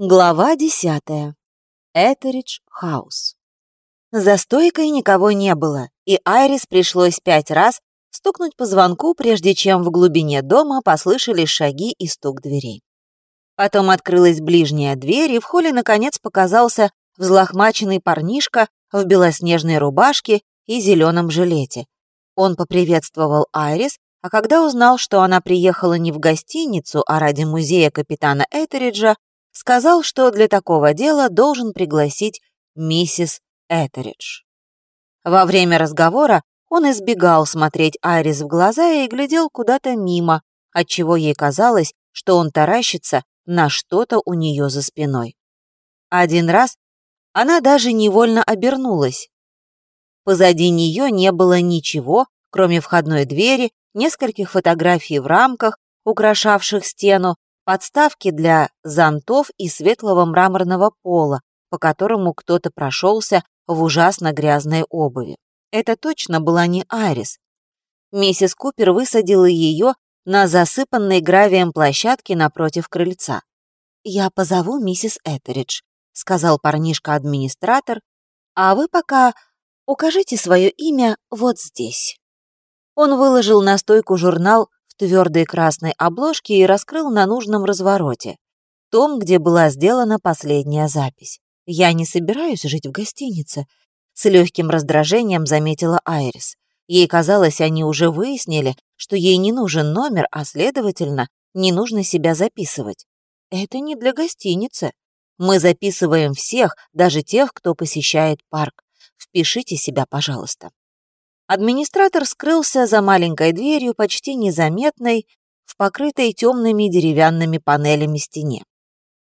Глава десятая. Этеридж Хаус. За стойкой никого не было, и Айрис пришлось пять раз стукнуть по звонку, прежде чем в глубине дома послышались шаги и стук дверей. Потом открылась ближняя дверь, и в холле наконец показался взлохмаченный парнишка в белоснежной рубашке и зеленом жилете. Он поприветствовал Айрис, а когда узнал, что она приехала не в гостиницу, а ради музея капитана Этериджа, сказал, что для такого дела должен пригласить миссис Этеридж. Во время разговора он избегал смотреть Айрис в глаза и глядел куда-то мимо, отчего ей казалось, что он таращится на что-то у нее за спиной. Один раз она даже невольно обернулась. Позади нее не было ничего, кроме входной двери, нескольких фотографий в рамках, украшавших стену, подставки для зонтов и светлого мраморного пола, по которому кто-то прошелся в ужасно грязной обуви. Это точно была не Арис. Миссис Купер высадила ее на засыпанной гравием площадке напротив крыльца. «Я позову миссис Этеридж», — сказал парнишка-администратор, «а вы пока укажите свое имя вот здесь». Он выложил на стойку журнал твердой красной обложке и раскрыл на нужном развороте. Том, где была сделана последняя запись. «Я не собираюсь жить в гостинице», — с легким раздражением заметила Айрис. Ей казалось, они уже выяснили, что ей не нужен номер, а, следовательно, не нужно себя записывать. «Это не для гостиницы. Мы записываем всех, даже тех, кто посещает парк. Впишите себя, пожалуйста». Администратор скрылся за маленькой дверью, почти незаметной, в покрытой темными деревянными панелями стене.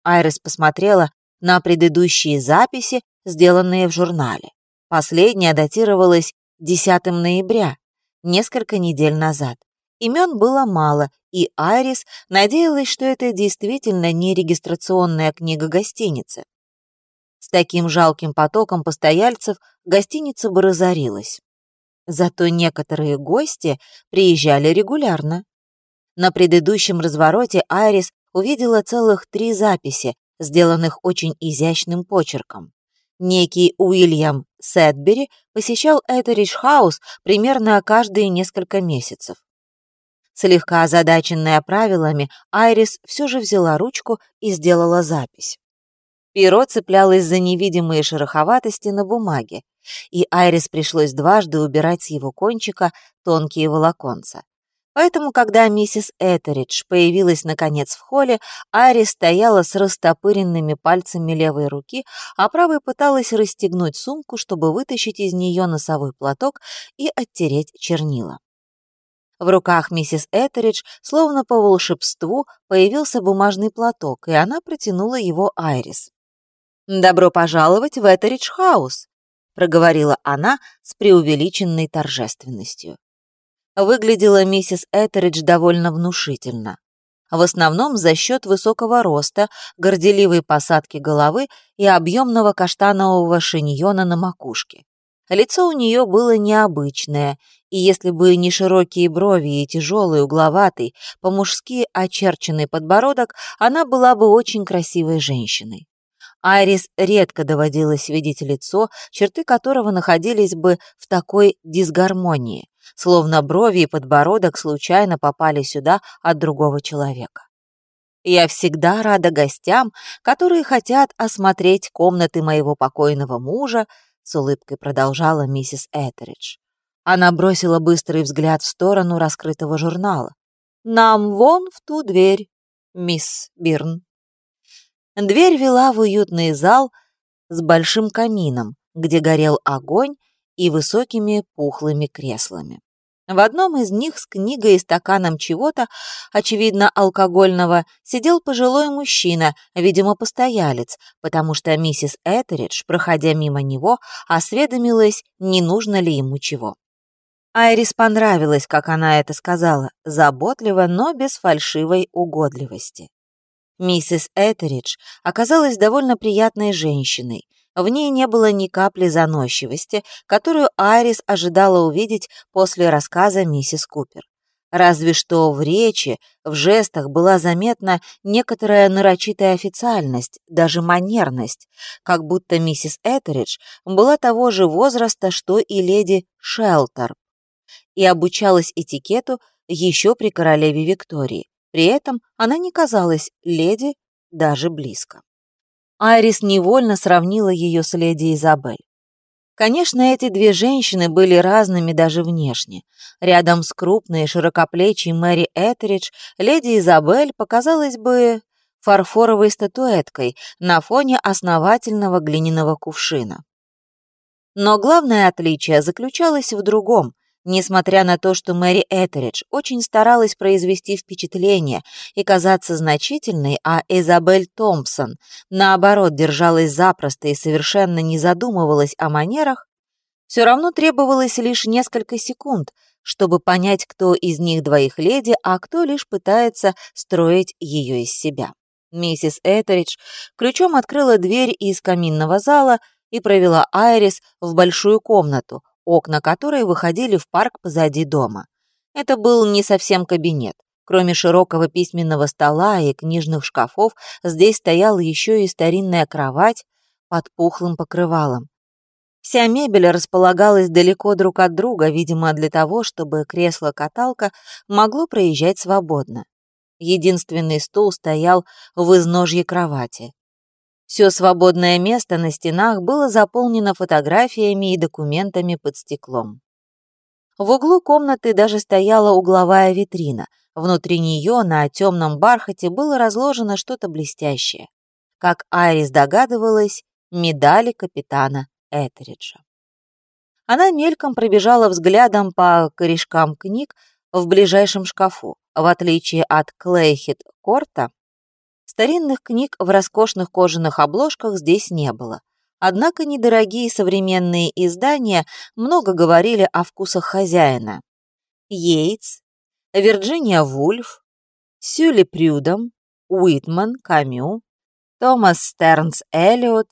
Айрис посмотрела на предыдущие записи, сделанные в журнале. Последняя датировалась 10 ноября, несколько недель назад. Имен было мало, и Айрис надеялась, что это действительно не регистрационная книга гостиницы. С таким жалким потоком постояльцев гостиница бы разорилась. Зато некоторые гости приезжали регулярно. На предыдущем развороте Айрис увидела целых три записи, сделанных очень изящным почерком. Некий Уильям Сетбери посещал Этеридж Хаус примерно каждые несколько месяцев. Слегка озадаченная правилами, Айрис все же взяла ручку и сделала запись. Перо цеплялось за невидимые шероховатости на бумаге, и Айрис пришлось дважды убирать с его кончика тонкие волоконца. Поэтому, когда миссис Этеридж появилась наконец в холле, Айрис стояла с растопыренными пальцами левой руки, а правой пыталась расстегнуть сумку, чтобы вытащить из нее носовой платок и оттереть чернила. В руках миссис Этеридж, словно по волшебству, появился бумажный платок, и она протянула его Айрис. «Добро пожаловать в Этеридж Хаус», — проговорила она с преувеличенной торжественностью. Выглядела миссис Этеридж довольно внушительно. В основном за счет высокого роста, горделивой посадки головы и объемного каштанового шиньона на макушке. Лицо у нее было необычное, и если бы не широкие брови и тяжелый, угловатый, по-мужски очерченный подбородок, она была бы очень красивой женщиной. Айрис редко доводилось видеть лицо, черты которого находились бы в такой дисгармонии, словно брови и подбородок случайно попали сюда от другого человека. Я всегда рада гостям, которые хотят осмотреть комнаты моего покойного мужа, с улыбкой продолжала миссис Этеридж. Она бросила быстрый взгляд в сторону раскрытого журнала. «Нам вон в ту дверь, мисс Бирн». Дверь вела в уютный зал с большим камином, где горел огонь и высокими пухлыми креслами. В одном из них с книгой и стаканом чего-то, очевидно, алкогольного, сидел пожилой мужчина, видимо, постоялец, потому что миссис Этеридж, проходя мимо него, осведомилась, не нужно ли ему чего. Айрис понравилось, как она это сказала, заботливо, но без фальшивой угодливости. Миссис Этеридж оказалась довольно приятной женщиной. В ней не было ни капли заносчивости, которую Айрис ожидала увидеть после рассказа миссис Купер. Разве что в речи, в жестах была заметна некоторая нарочитая официальность, даже манерность, как будто миссис Этеридж была того же возраста, что и леди Шелтер, и обучалась этикету еще при королеве Виктории. При этом она не казалась леди даже близко. Айрис невольно сравнила ее с леди Изабель. Конечно, эти две женщины были разными даже внешне. Рядом с крупной широкоплечей Мэри Этеридж леди Изабель показалась бы фарфоровой статуэткой на фоне основательного глиняного кувшина. Но главное отличие заключалось в другом. Несмотря на то, что Мэри Этеридж очень старалась произвести впечатление и казаться значительной, а Изабель Томпсон, наоборот, держалась запросто и совершенно не задумывалась о манерах, все равно требовалось лишь несколько секунд, чтобы понять, кто из них двоих леди, а кто лишь пытается строить ее из себя. Миссис Этеридж ключом открыла дверь из каминного зала и провела Айрис в большую комнату, окна которой выходили в парк позади дома. Это был не совсем кабинет. Кроме широкого письменного стола и книжных шкафов, здесь стояла еще и старинная кровать под пухлым покрывалом. Вся мебель располагалась далеко друг от друга, видимо, для того, чтобы кресло-каталка могло проезжать свободно. Единственный стул стоял в изножье кровати. Все свободное место на стенах было заполнено фотографиями и документами под стеклом. В углу комнаты даже стояла угловая витрина. Внутри нее на темном бархате было разложено что-то блестящее. Как Айрис догадывалась, медали капитана Этериджа. Она мельком пробежала взглядом по корешкам книг в ближайшем шкафу. В отличие от Клейхит Корта, Старинных книг в роскошных кожаных обложках здесь не было. Однако недорогие современные издания много говорили о вкусах хозяина. Йейтс, Вирджиния Вульф, Сюли Прюдом, Уитман, Камю, Томас Стернс Эллиот,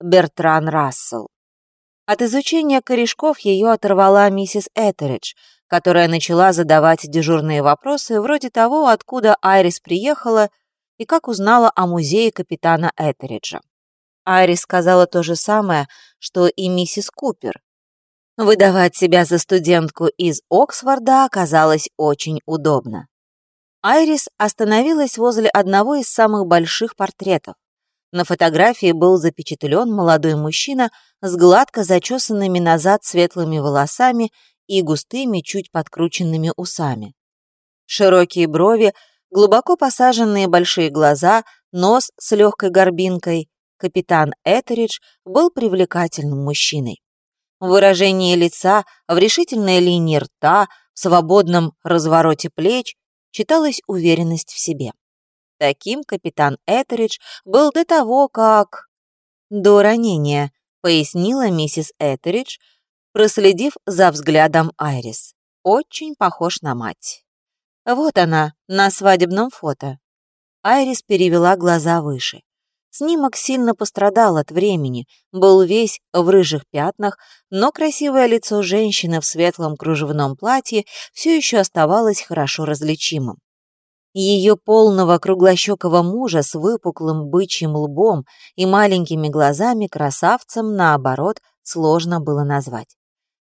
Бертран Рассел. От изучения корешков ее оторвала миссис Этеридж, которая начала задавать дежурные вопросы вроде того, откуда Айрис приехала и как узнала о музее капитана Этериджа. Айрис сказала то же самое, что и миссис Купер. Выдавать себя за студентку из Оксфорда оказалось очень удобно. Айрис остановилась возле одного из самых больших портретов. На фотографии был запечатлен молодой мужчина с гладко зачесанными назад светлыми волосами и густыми, чуть подкрученными усами. Широкие брови глубоко посаженные большие глаза, нос с легкой горбинкой. Капитан Этеридж был привлекательным мужчиной. В выражении лица, в решительной линии рта, в свободном развороте плеч читалась уверенность в себе. Таким капитан Этеридж был до того, как... До ранения, пояснила миссис Этеридж, проследив за взглядом Айрис. Очень похож на мать. Вот она, на свадебном фото. Айрис перевела глаза выше. Снимок сильно пострадал от времени, был весь в рыжих пятнах, но красивое лицо женщины в светлом кружевном платье все еще оставалось хорошо различимым. Ее полного круглощекого мужа с выпуклым бычьим лбом и маленькими глазами красавцем, наоборот, сложно было назвать.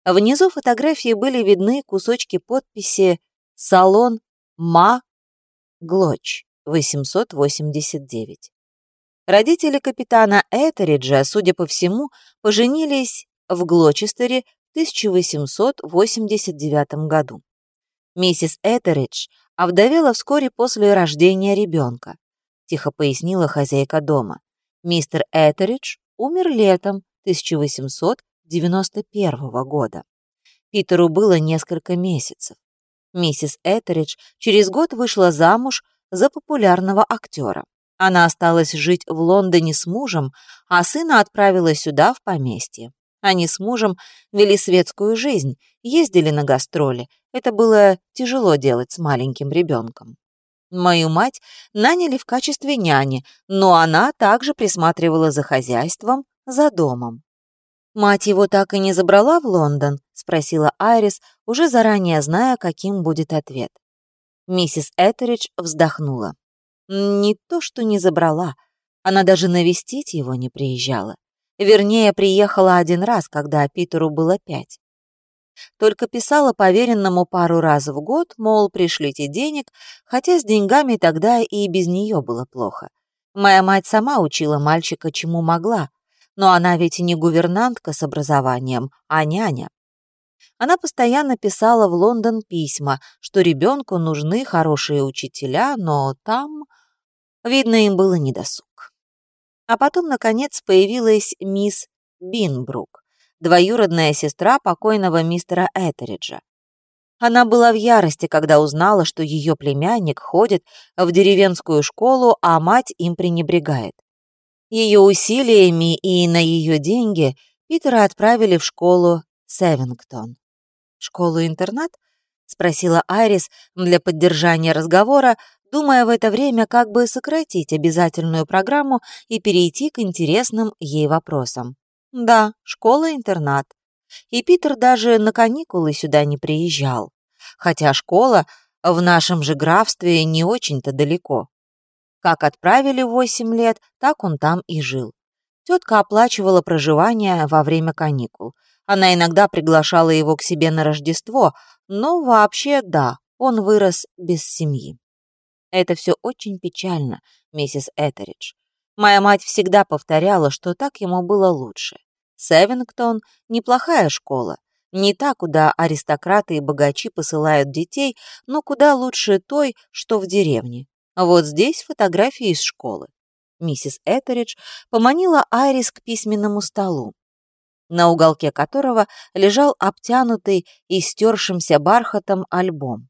Внизу фотографии были видны кусочки подписи «Салон Ма Глоч, 889. Родители капитана Этериджа, судя по всему, поженились в Глочестере в 1889 году. Миссис Этеридж овдовела вскоре после рождения ребенка, тихо пояснила хозяйка дома. Мистер Этеридж умер летом 1891 года. Питеру было несколько месяцев. Миссис Этеридж через год вышла замуж за популярного актера. Она осталась жить в Лондоне с мужем, а сына отправила сюда, в поместье. Они с мужем вели светскую жизнь, ездили на гастроли. Это было тяжело делать с маленьким ребенком. Мою мать наняли в качестве няни, но она также присматривала за хозяйством, за домом. «Мать его так и не забрала в Лондон?» — спросила Айрис, уже заранее зная, каким будет ответ. Миссис Этеридж вздохнула. Не то, что не забрала, она даже навестить его не приезжала. Вернее, приехала один раз, когда Питеру было пять. Только писала поверенному пару раз в год, мол, пришлите денег, хотя с деньгами тогда и без нее было плохо. Моя мать сама учила мальчика чему могла, но она ведь не гувернантка с образованием, а няня. Она постоянно писала в Лондон письма, что ребенку нужны хорошие учителя, но там, видно, им было недосуг. А потом, наконец, появилась мисс Бинбрук, двоюродная сестра покойного мистера Этериджа. Она была в ярости, когда узнала, что ее племянник ходит в деревенскую школу, а мать им пренебрегает. Ее усилиями и на ее деньги Питера отправили в школу Севингтон. «Школу-интернат?» — спросила Айрис для поддержания разговора, думая в это время, как бы сократить обязательную программу и перейти к интересным ей вопросам. Да, школа-интернат. И Питер даже на каникулы сюда не приезжал. Хотя школа в нашем же графстве не очень-то далеко. Как отправили в 8 лет, так он там и жил. Тетка оплачивала проживание во время каникул. Она иногда приглашала его к себе на Рождество, но вообще да, он вырос без семьи. Это все очень печально, миссис Этеридж. Моя мать всегда повторяла, что так ему было лучше. Севингтон — неплохая школа. Не та, куда аристократы и богачи посылают детей, но куда лучше той, что в деревне. Вот здесь фотографии из школы. Миссис Этеридж поманила Айрис к письменному столу, на уголке которого лежал обтянутый и стершимся бархатом альбом.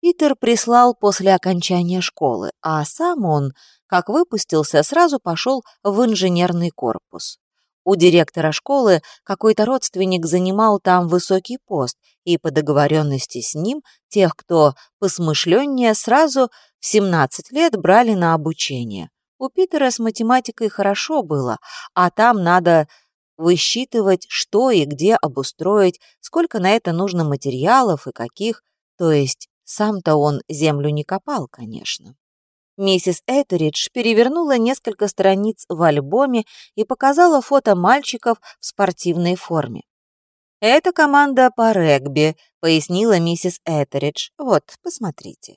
Питер прислал после окончания школы, а сам он, как выпустился, сразу пошел в инженерный корпус. У директора школы какой-то родственник занимал там высокий пост, и по договоренности с ним тех, кто посмышленнее, сразу в 17 лет брали на обучение. У Питера с математикой хорошо было, а там надо высчитывать, что и где обустроить, сколько на это нужно материалов и каких, то есть сам-то он землю не копал, конечно. Миссис Этеридж перевернула несколько страниц в альбоме и показала фото мальчиков в спортивной форме. «Это команда по регби», — пояснила миссис Этеридж. «Вот, посмотрите».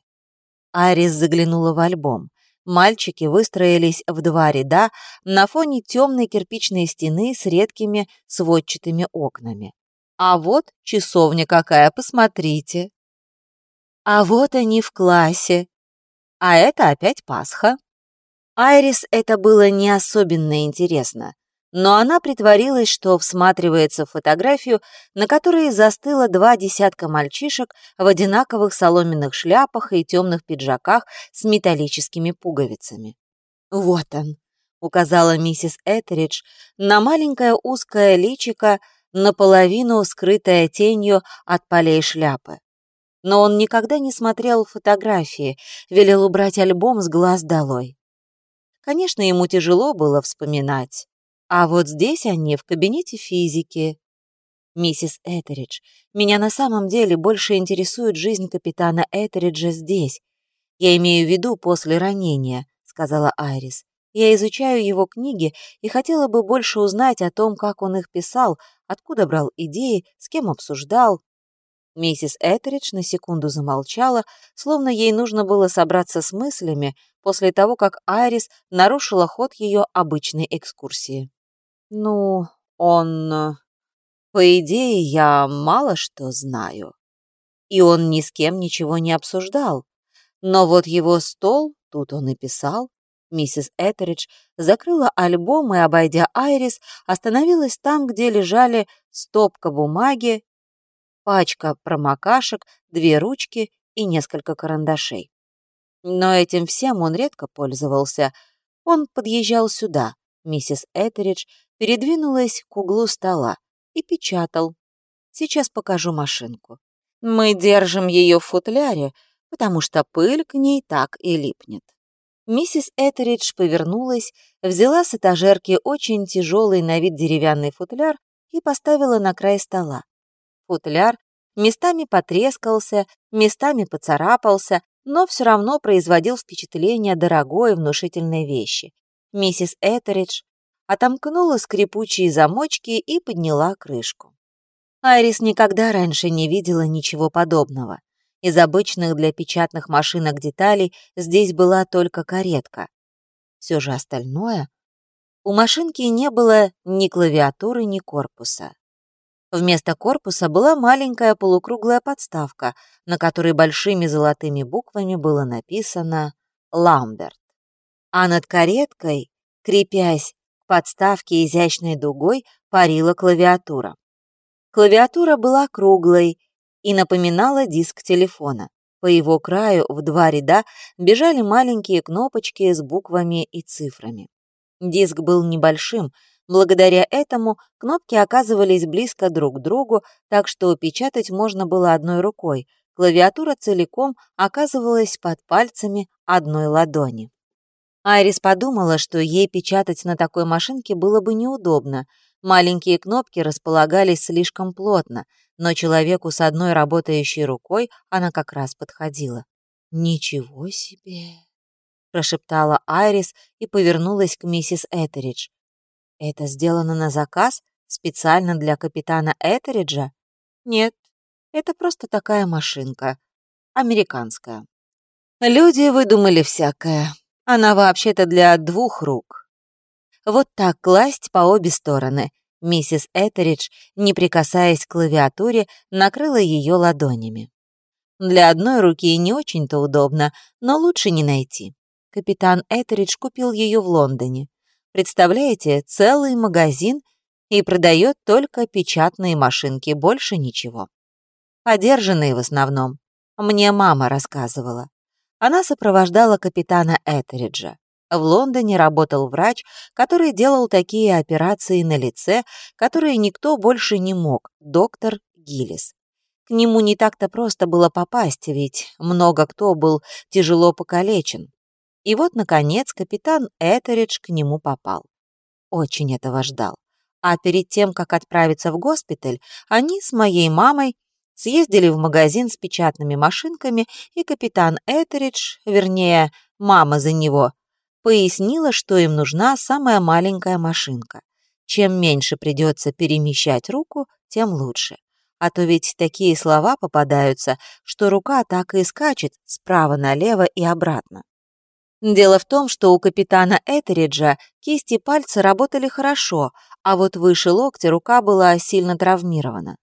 Арис заглянула в альбом. Мальчики выстроились в два ряда на фоне темной кирпичной стены с редкими сводчатыми окнами. А вот часовня какая, посмотрите. А вот они в классе. А это опять Пасха. Айрис это было не особенно интересно, но она притворилась, что всматривается в фотографию, на которой застыло два десятка мальчишек в одинаковых соломенных шляпах и темных пиджаках с металлическими пуговицами. «Вот он», — указала миссис Этеридж на маленькое узкое личико, наполовину скрытое тенью от полей шляпы но он никогда не смотрел фотографии, велел убрать альбом с глаз долой. Конечно, ему тяжело было вспоминать. А вот здесь они, в кабинете физики. Миссис Этеридж, меня на самом деле больше интересует жизнь капитана Этериджа здесь. Я имею в виду после ранения, сказала Айрис. Я изучаю его книги и хотела бы больше узнать о том, как он их писал, откуда брал идеи, с кем обсуждал, Миссис Этеридж на секунду замолчала, словно ей нужно было собраться с мыслями после того, как Айрис нарушила ход ее обычной экскурсии. «Ну, он... По идее, я мало что знаю. И он ни с кем ничего не обсуждал. Но вот его стол, тут он и писал. Миссис Этеридж закрыла альбом и, обойдя Айрис, остановилась там, где лежали стопка бумаги пачка промокашек, две ручки и несколько карандашей. Но этим всем он редко пользовался. Он подъезжал сюда. Миссис Этеридж передвинулась к углу стола и печатал. Сейчас покажу машинку. Мы держим ее в футляре, потому что пыль к ней так и липнет. Миссис Этеридж повернулась, взяла с этажерки очень тяжелый на вид деревянный футляр и поставила на край стола. Футляр местами потрескался, местами поцарапался, но все равно производил впечатление дорогой и внушительной вещи. Миссис Этеридж отомкнула скрипучие замочки и подняла крышку. Айрис никогда раньше не видела ничего подобного. Из обычных для печатных машинок деталей здесь была только каретка. Все же остальное... У машинки не было ни клавиатуры, ни корпуса. Вместо корпуса была маленькая полукруглая подставка, на которой большими золотыми буквами было написано «Ламберт». А над кареткой, крепясь подставке изящной дугой, парила клавиатура. Клавиатура была круглой и напоминала диск телефона. По его краю в два ряда бежали маленькие кнопочки с буквами и цифрами. Диск был небольшим, благодаря этому кнопки оказывались близко друг к другу, так что печатать можно было одной рукой, клавиатура целиком оказывалась под пальцами одной ладони. Айрис подумала, что ей печатать на такой машинке было бы неудобно, Маленькие кнопки располагались слишком плотно, но человеку с одной работающей рукой она как раз подходила. «Ничего себе!» — прошептала Айрис и повернулась к миссис Этеридж. «Это сделано на заказ? Специально для капитана Этериджа?» «Нет, это просто такая машинка. Американская». «Люди выдумали всякое. Она вообще-то для двух рук. Вот так класть по обе стороны. Миссис Этеридж, не прикасаясь к клавиатуре, накрыла ее ладонями. Для одной руки не очень-то удобно, но лучше не найти. Капитан Этеридж купил ее в Лондоне. Представляете, целый магазин и продает только печатные машинки, больше ничего. Подержанные в основном. Мне мама рассказывала. Она сопровождала капитана Этериджа. В Лондоне работал врач, который делал такие операции на лице, которые никто больше не мог, доктор Гиллис. К нему не так-то просто было попасть, ведь много кто был тяжело покалечен. И вот, наконец, капитан Этеридж к нему попал. Очень этого ждал. А перед тем, как отправиться в госпиталь, они с моей мамой съездили в магазин с печатными машинками, и капитан Этеридж, вернее, мама за него, пояснила, что им нужна самая маленькая машинка. Чем меньше придется перемещать руку, тем лучше. А то ведь такие слова попадаются, что рука так и скачет справа налево и обратно. Дело в том, что у капитана Этериджа кисти пальцы работали хорошо, а вот выше локтя рука была сильно травмирована.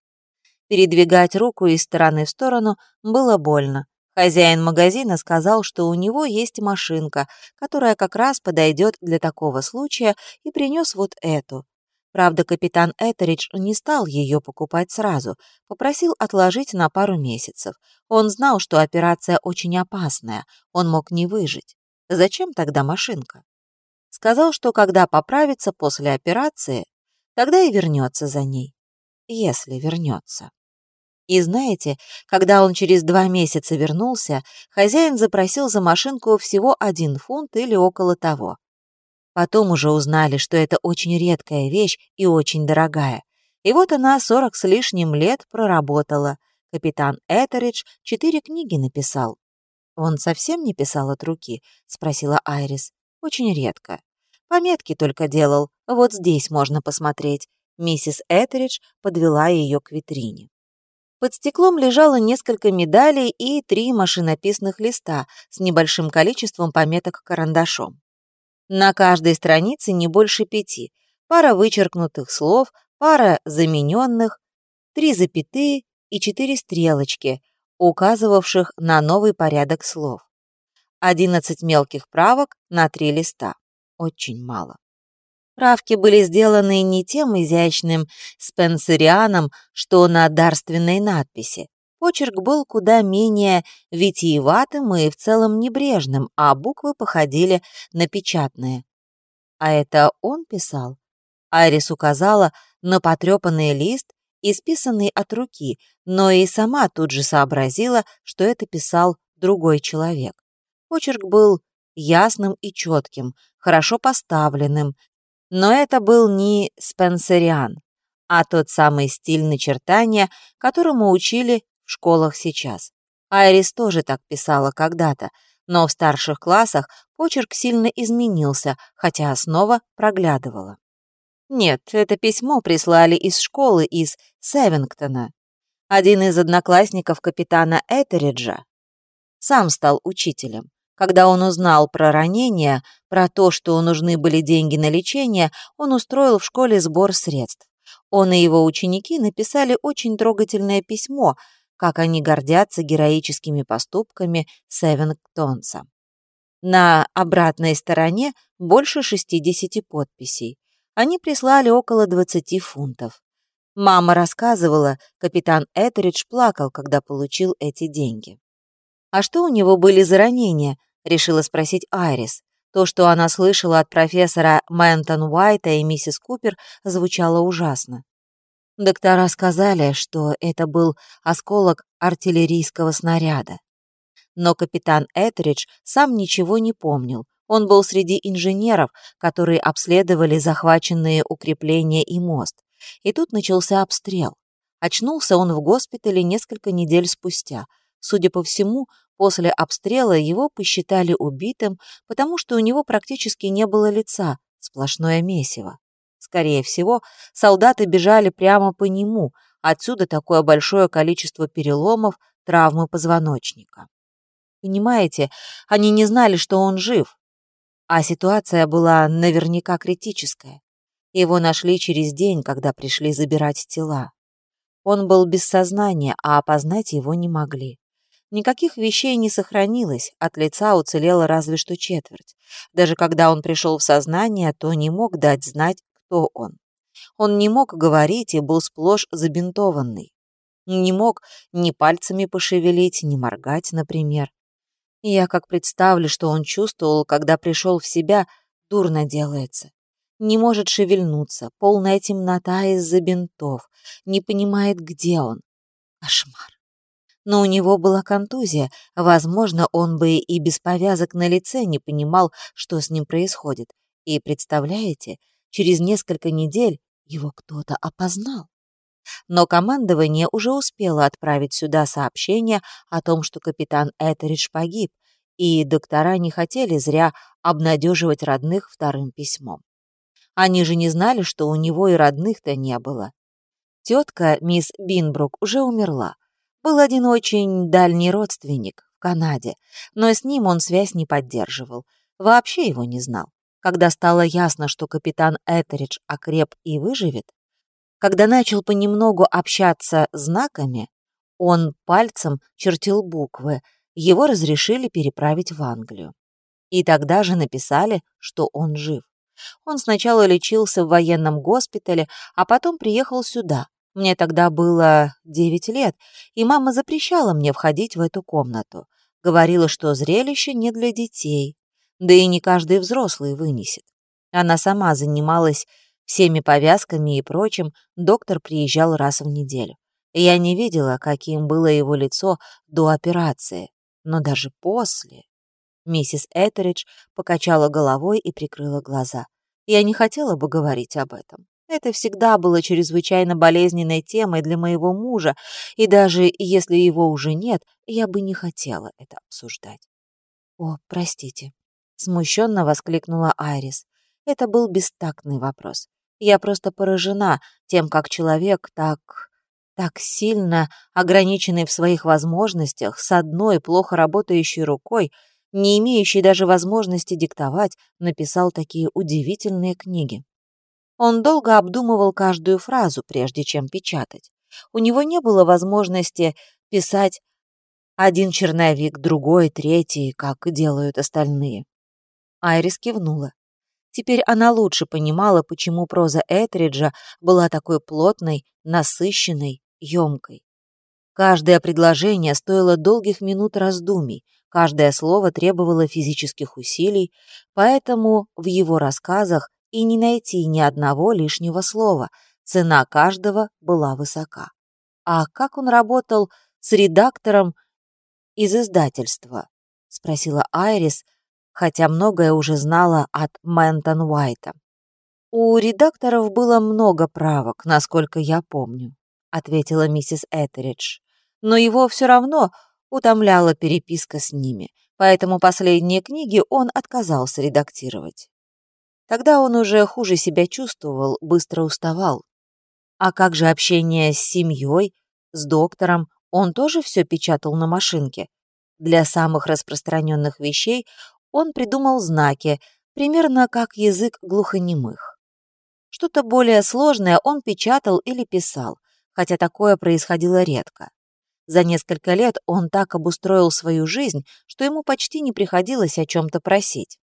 Передвигать руку из стороны в сторону было больно, Хозяин магазина сказал, что у него есть машинка, которая как раз подойдет для такого случая, и принес вот эту. Правда, капитан Этеридж не стал ее покупать сразу, попросил отложить на пару месяцев. Он знал, что операция очень опасная, он мог не выжить. Зачем тогда машинка? Сказал, что когда поправится после операции, тогда и вернется за ней. Если вернется. И знаете, когда он через два месяца вернулся, хозяин запросил за машинку всего один фунт или около того. Потом уже узнали, что это очень редкая вещь и очень дорогая. И вот она сорок с лишним лет проработала. Капитан Этеридж четыре книги написал. «Он совсем не писал от руки?» — спросила Айрис. «Очень редко. Пометки только делал. Вот здесь можно посмотреть». Миссис Этеридж подвела ее к витрине. Под стеклом лежало несколько медалей и три машинописных листа с небольшим количеством пометок карандашом. На каждой странице не больше пяти, пара вычеркнутых слов, пара замененных, три запятые и четыре стрелочки, указывавших на новый порядок слов. Одиннадцать мелких правок на три листа. Очень мало. Правки были сделаны не тем изящным спенсерианом, что на дарственной надписи. Почерк был куда менее витиеватым и в целом небрежным, а буквы походили на печатные. А это он писал? Айрис указала на потрепанный лист, исписанный от руки, но и сама тут же сообразила, что это писал другой человек. Почерк был ясным и четким, хорошо поставленным, но это был не Спенсериан, а тот самый стиль начертания, которому учили в школах сейчас. Айрис тоже так писала когда-то, но в старших классах почерк сильно изменился, хотя основа проглядывала. Нет, это письмо прислали из школы из Севингтона. Один из одноклассников капитана Этериджа сам стал учителем. Когда он узнал про ранение, про то, что нужны были деньги на лечение, он устроил в школе сбор средств. Он и его ученики написали очень трогательное письмо, как они гордятся героическими поступками Севингтонца. На обратной стороне больше 60 подписей. Они прислали около 20 фунтов. Мама рассказывала, капитан Этеридж плакал, когда получил эти деньги. «А что у него были за ранения?» — решила спросить Айрис. То, что она слышала от профессора Мэнтон Уайта и миссис Купер, звучало ужасно. Доктора сказали, что это был осколок артиллерийского снаряда. Но капитан Этридж сам ничего не помнил. Он был среди инженеров, которые обследовали захваченные укрепления и мост. И тут начался обстрел. Очнулся он в госпитале несколько недель спустя. Судя по всему, после обстрела его посчитали убитым, потому что у него практически не было лица, сплошное месиво. Скорее всего, солдаты бежали прямо по нему, отсюда такое большое количество переломов, травмы позвоночника. Понимаете, они не знали, что он жив, а ситуация была наверняка критическая. Его нашли через день, когда пришли забирать тела. Он был без сознания, а опознать его не могли. Никаких вещей не сохранилось, от лица уцелела разве что четверть. Даже когда он пришел в сознание, то не мог дать знать, кто он. Он не мог говорить и был сплошь забинтованный. Не мог ни пальцами пошевелить, ни моргать, например. Я как представлю, что он чувствовал, когда пришел в себя, дурно делается. Не может шевельнуться, полная темнота из-за бинтов, не понимает, где он. Кошмар. Но у него была контузия, возможно, он бы и без повязок на лице не понимал, что с ним происходит. И представляете, через несколько недель его кто-то опознал. Но командование уже успело отправить сюда сообщение о том, что капитан Этеридж погиб, и доктора не хотели зря обнадеживать родных вторым письмом. Они же не знали, что у него и родных-то не было. Тетка, мисс Бинбрук, уже умерла. Был один очень дальний родственник в Канаде, но с ним он связь не поддерживал, вообще его не знал. Когда стало ясно, что капитан Этеридж окреп и выживет, когда начал понемногу общаться знаками, он пальцем чертил буквы, его разрешили переправить в Англию. И тогда же написали, что он жив. Он сначала лечился в военном госпитале, а потом приехал сюда. Мне тогда было 9 лет, и мама запрещала мне входить в эту комнату. Говорила, что зрелище не для детей, да и не каждый взрослый вынесет. Она сама занималась Всеми повязками и прочим доктор приезжал раз в неделю. Я не видела, каким было его лицо до операции, но даже после... Миссис Этеридж покачала головой и прикрыла глаза. Я не хотела бы говорить об этом. Это всегда было чрезвычайно болезненной темой для моего мужа, и даже если его уже нет, я бы не хотела это обсуждать. «О, простите», — смущенно воскликнула Айрис. Это был бестактный вопрос. Я просто поражена тем, как человек так... так сильно ограниченный в своих возможностях, с одной плохо работающей рукой, не имеющий даже возможности диктовать, написал такие удивительные книги. Он долго обдумывал каждую фразу, прежде чем печатать. У него не было возможности писать один черновик, другой, третий, как делают остальные. Айрис кивнула. Теперь она лучше понимала, почему проза Этриджа была такой плотной, насыщенной, емкой. Каждое предложение стоило долгих минут раздумий, каждое слово требовало физических усилий, поэтому в его рассказах и не найти ни одного лишнего слова, цена каждого была высока. А как он работал с редактором из издательства? — спросила Айрис, хотя многое уже знала от Мэнтон Уайта. «У редакторов было много правок, насколько я помню», — ответила миссис Этеридж. «Но его все равно утомляла переписка с ними, поэтому последние книги он отказался редактировать. Тогда он уже хуже себя чувствовал, быстро уставал. А как же общение с семьей, с доктором? Он тоже все печатал на машинке. Для самых распространенных вещей он придумал знаки, примерно как язык глухонемых. Что-то более сложное он печатал или писал, хотя такое происходило редко. За несколько лет он так обустроил свою жизнь, что ему почти не приходилось о чем-то просить.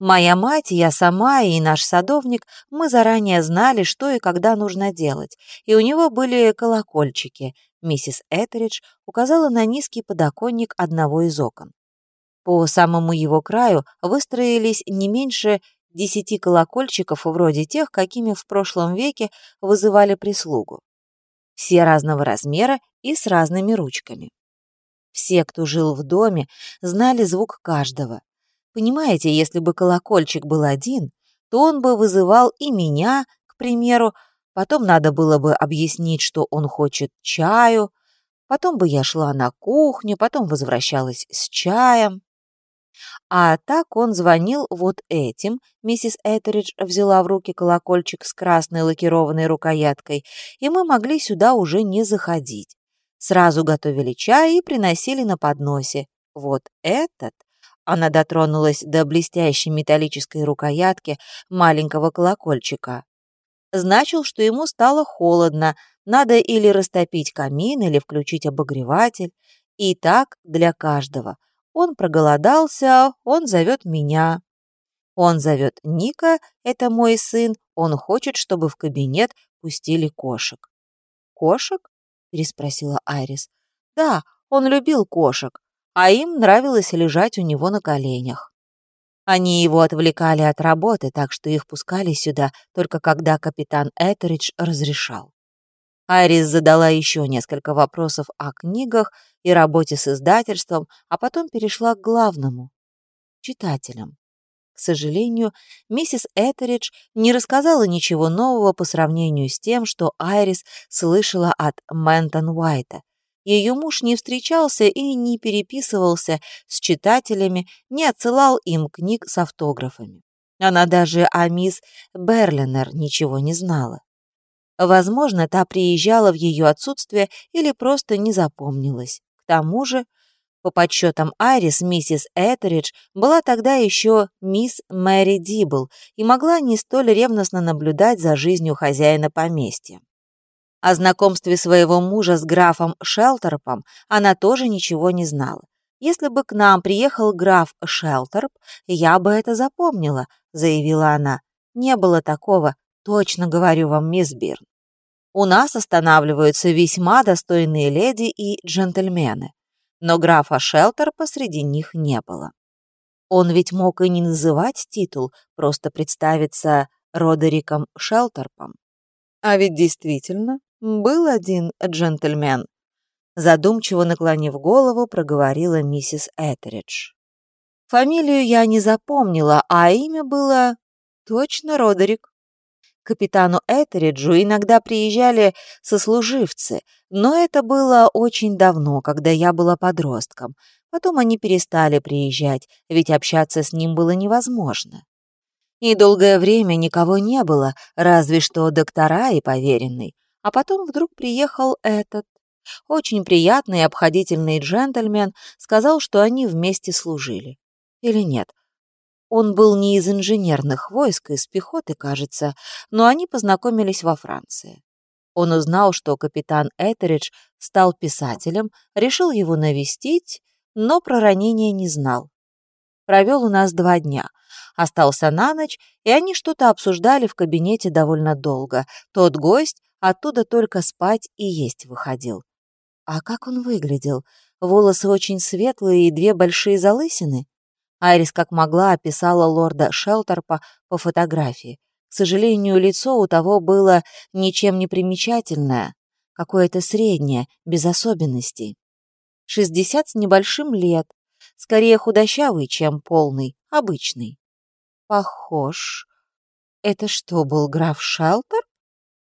Моя мать, я сама и наш садовник, мы заранее знали, что и когда нужно делать, и у него были колокольчики. Миссис Этеридж указала на низкий подоконник одного из окон. По самому его краю выстроились не меньше десяти колокольчиков вроде тех, какими в прошлом веке вызывали прислугу. Все разного размера и с разными ручками. Все, кто жил в доме, знали звук каждого. Понимаете, если бы колокольчик был один, то он бы вызывал и меня, к примеру, потом надо было бы объяснить, что он хочет чаю, потом бы я шла на кухню, потом возвращалась с чаем. А так он звонил вот этим. Миссис Этеридж взяла в руки колокольчик с красной лакированной рукояткой, и мы могли сюда уже не заходить. Сразу готовили чай и приносили на подносе. Вот этот она дотронулась до блестящей металлической рукоятки маленького колокольчика. Значил, что ему стало холодно, надо или растопить камин, или включить обогреватель. И так для каждого. Он проголодался, он зовет меня. Он зовет Ника, это мой сын, он хочет, чтобы в кабинет пустили кошек. «Кошек?» — переспросила Айрис. «Да, он любил кошек а им нравилось лежать у него на коленях. Они его отвлекали от работы, так что их пускали сюда только когда капитан Этеридж разрешал. Айрис задала еще несколько вопросов о книгах и работе с издательством, а потом перешла к главному — читателям. К сожалению, миссис Этеридж не рассказала ничего нового по сравнению с тем, что Айрис слышала от Мэнтон Уайта, ее муж не встречался и не переписывался с читателями, не отсылал им книг с автографами. Она даже о мисс Берлинер ничего не знала. Возможно, та приезжала в ее отсутствие или просто не запомнилась. К тому же, по подсчетам Айрис, миссис Этеридж была тогда еще мисс Мэри Дибл и могла не столь ревностно наблюдать за жизнью хозяина поместья. О знакомстве своего мужа с графом Шелтерпом она тоже ничего не знала. «Если бы к нам приехал граф Шелтерп, я бы это запомнила», — заявила она. «Не было такого, точно говорю вам, мисс Бирн. У нас останавливаются весьма достойные леди и джентльмены, но графа Шелтерпа среди них не было. Он ведь мог и не называть титул, просто представиться Родериком Шелтерпом. А ведь действительно был один джентльмен. Задумчиво наклонив голову, проговорила миссис Этеридж. Фамилию я не запомнила, а имя было точно Родерик. капитану Этериджу иногда приезжали сослуживцы, но это было очень давно, когда я была подростком. Потом они перестали приезжать, ведь общаться с ним было невозможно. И долгое время никого не было, разве что доктора и поверенный. А потом вдруг приехал этот. Очень приятный и обходительный джентльмен сказал, что они вместе служили. Или нет? Он был не из инженерных войск, из пехоты, кажется, но они познакомились во Франции. Он узнал, что капитан Этеридж стал писателем, решил его навестить, но про ранение не знал. Провел у нас два дня. Остался на ночь, и они что-то обсуждали в кабинете довольно долго. Тот гость Оттуда только спать и есть выходил. А как он выглядел? Волосы очень светлые и две большие залысины? Айрис как могла описала лорда Шелтерпа по фотографии. К сожалению, лицо у того было ничем не примечательное, какое-то среднее, без особенностей. Шестьдесят с небольшим лет, скорее худощавый, чем полный, обычный. Похож. Это что, был граф Шелтер?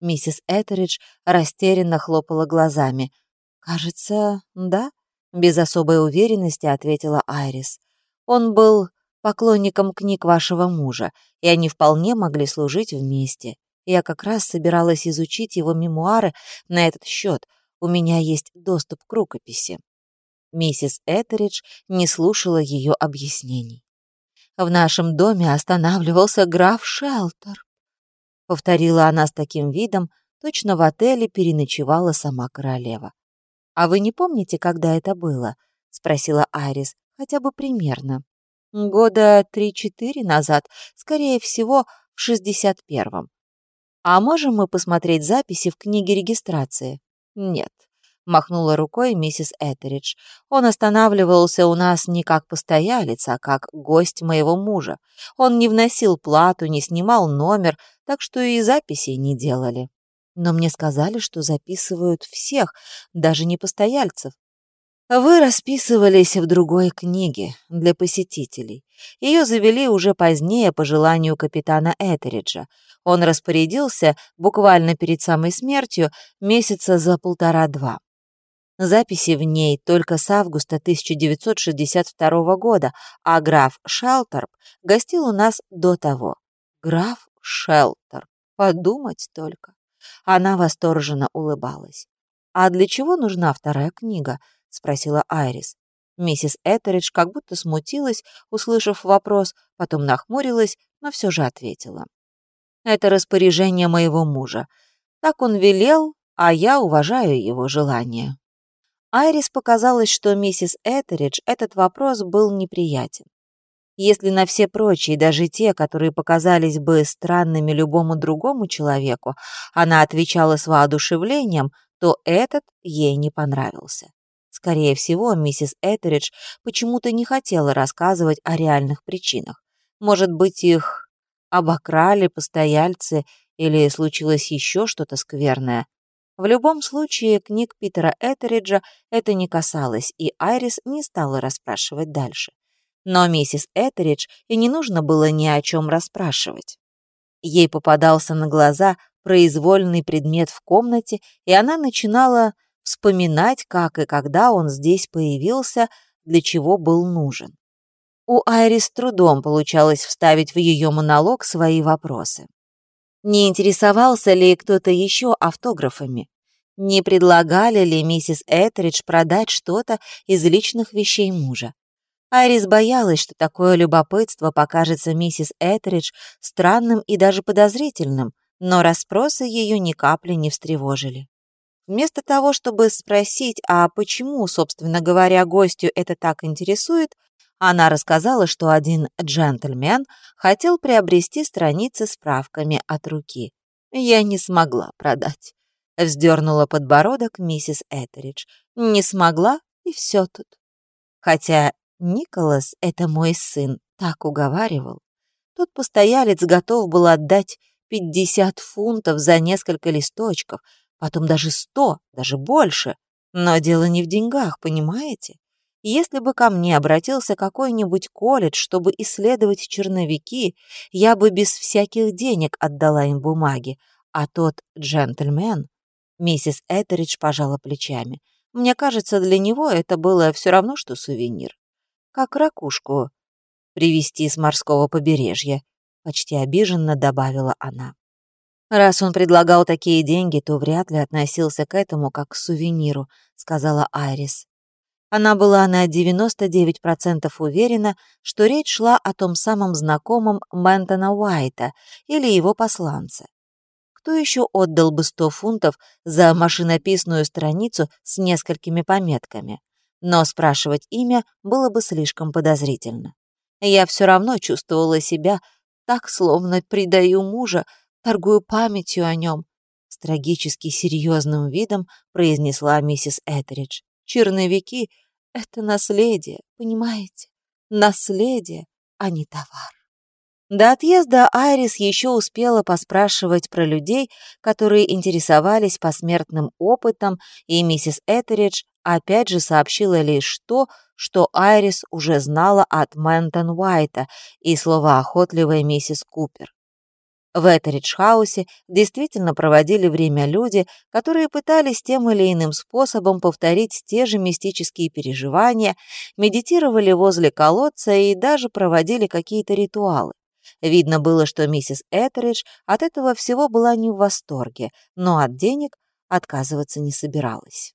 Миссис Этеридж растерянно хлопала глазами. «Кажется, да. Без особой уверенности ответила Айрис. Он был поклонником книг вашего мужа, и они вполне могли служить вместе. Я как раз собиралась изучить его мемуары на этот счет. У меня есть доступ к рукописи. Миссис Этеридж не слушала ее объяснений. В нашем доме останавливался граф Шелтер. Повторила она с таким видом, точно в отеле переночевала сама королева. «А вы не помните, когда это было?» — спросила Айрис, хотя бы примерно. «Года три-четыре назад, скорее всего, в шестьдесят первом. А можем мы посмотреть записи в книге регистрации?» «Нет», — махнула рукой миссис Этеридж. «Он останавливался у нас не как постоялец, а как гость моего мужа. Он не вносил плату, не снимал номер, так что и записей не делали. Но мне сказали, что записывают всех, даже не постояльцев. Вы расписывались в другой книге для посетителей. Ее завели уже позднее по желанию капитана Этериджа. Он распорядился буквально перед самой смертью месяца за полтора-два. Записи в ней только с августа 1962 года, а граф Шелтерп гостил у нас до того. Граф Шелтер. Подумать только. Она восторженно улыбалась. «А для чего нужна вторая книга?» — спросила Айрис. Миссис Этеридж как будто смутилась, услышав вопрос, потом нахмурилась, но все же ответила. «Это распоряжение моего мужа. Так он велел, а я уважаю его желание». Айрис показалось, что миссис Этеридж этот вопрос был неприятен. Если на все прочие, даже те, которые показались бы странными любому другому человеку, она отвечала с воодушевлением, то этот ей не понравился. Скорее всего, миссис Этеридж почему-то не хотела рассказывать о реальных причинах. Может быть, их обокрали постояльцы или случилось еще что-то скверное. В любом случае, книг Питера Этериджа это не касалось, и Айрис не стала расспрашивать дальше. Но миссис Этеридж и не нужно было ни о чем расспрашивать. Ей попадался на глаза произвольный предмет в комнате, и она начинала вспоминать, как и когда он здесь появился, для чего был нужен. У Айрис трудом получалось вставить в ее монолог свои вопросы. Не интересовался ли кто-то еще автографами? Не предлагали ли миссис Этридж продать что-то из личных вещей мужа? Айрис боялась, что такое любопытство покажется миссис Этридж странным и даже подозрительным, но расспросы ее ни капли не встревожили. Вместо того, чтобы спросить, а почему, собственно говоря, гостю это так интересует, она рассказала, что один джентльмен хотел приобрести страницы с справками от руки. «Я не смогла продать», — вздернула подбородок миссис Этеридж. «Не смогла, и все тут». Хотя Николас, это мой сын, так уговаривал. Тот постоялец готов был отдать пятьдесят фунтов за несколько листочков, потом даже сто, даже больше. Но дело не в деньгах, понимаете? Если бы ко мне обратился какой-нибудь колледж, чтобы исследовать черновики, я бы без всяких денег отдала им бумаги. А тот джентльмен... Миссис Этеридж пожала плечами. Мне кажется, для него это было все равно, что сувенир. Как ракушку привезти с морского побережья, почти обиженно добавила она. Раз он предлагал такие деньги, то вряд ли относился к этому как к сувениру, сказала Айрис. Она была на 99% уверена, что речь шла о том самом знакомом Мэнтона Уайта или его посланце. Кто еще отдал бы 100 фунтов за машинописную страницу с несколькими пометками? Но спрашивать имя было бы слишком подозрительно. Я все равно чувствовала себя так, словно предаю мужа, торгую памятью о нем. С трагически серьезным видом произнесла миссис Этеридж. Черновики — это наследие, понимаете? Наследие, а не товар. До отъезда Айрис еще успела поспрашивать про людей, которые интересовались посмертным опытом, и миссис Этеридж опять же сообщила лишь то, что Айрис уже знала от Мэнтон Уайта и словоохотливой миссис Купер. В Этеридж-хаусе действительно проводили время люди, которые пытались тем или иным способом повторить те же мистические переживания, медитировали возле колодца и даже проводили какие-то ритуалы. Видно было, что миссис Этеридж от этого всего была не в восторге, но от денег отказываться не собиралась.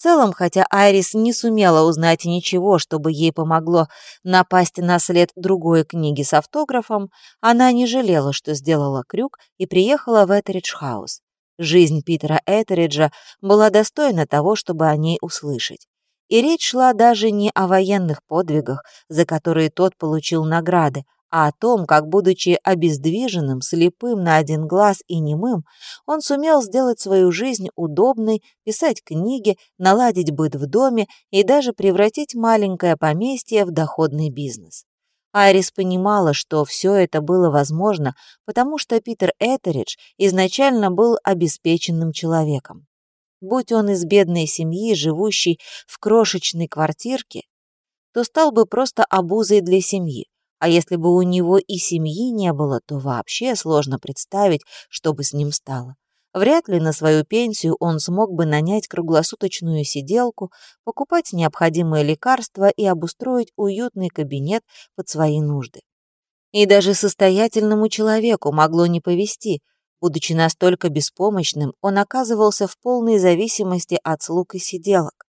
В целом, хотя Айрис не сумела узнать ничего, чтобы ей помогло напасть на след другой книги с автографом, она не жалела, что сделала крюк и приехала в Этеридж-хаус. Жизнь Питера Этериджа была достойна того, чтобы о ней услышать. И речь шла даже не о военных подвигах, за которые тот получил награды, а о том, как, будучи обездвиженным, слепым на один глаз и немым, он сумел сделать свою жизнь удобной, писать книги, наладить быт в доме и даже превратить маленькое поместье в доходный бизнес. Айрис понимала, что все это было возможно, потому что Питер Этеридж изначально был обеспеченным человеком. Будь он из бедной семьи, живущей в крошечной квартирке, то стал бы просто обузой для семьи, а если бы у него и семьи не было, то вообще сложно представить, что бы с ним стало. Вряд ли на свою пенсию он смог бы нанять круглосуточную сиделку, покупать необходимые лекарства и обустроить уютный кабинет под свои нужды. И даже состоятельному человеку могло не повезти. Будучи настолько беспомощным, он оказывался в полной зависимости от слуг и сиделок.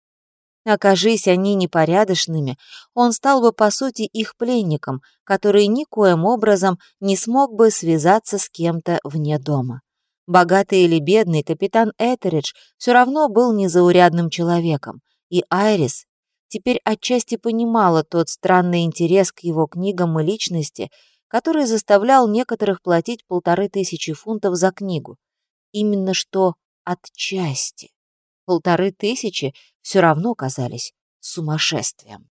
Окажись они непорядочными, он стал бы, по сути, их пленником, который никоим образом не смог бы связаться с кем-то вне дома. Богатый или бедный, капитан Этеридж все равно был незаурядным человеком, и Айрис теперь отчасти понимала тот странный интерес к его книгам и личности, который заставлял некоторых платить полторы тысячи фунтов за книгу. Именно что отчасти. Полторы тысячи все равно казались сумасшествием.